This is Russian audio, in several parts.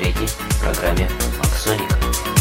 В программе Максоник.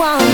one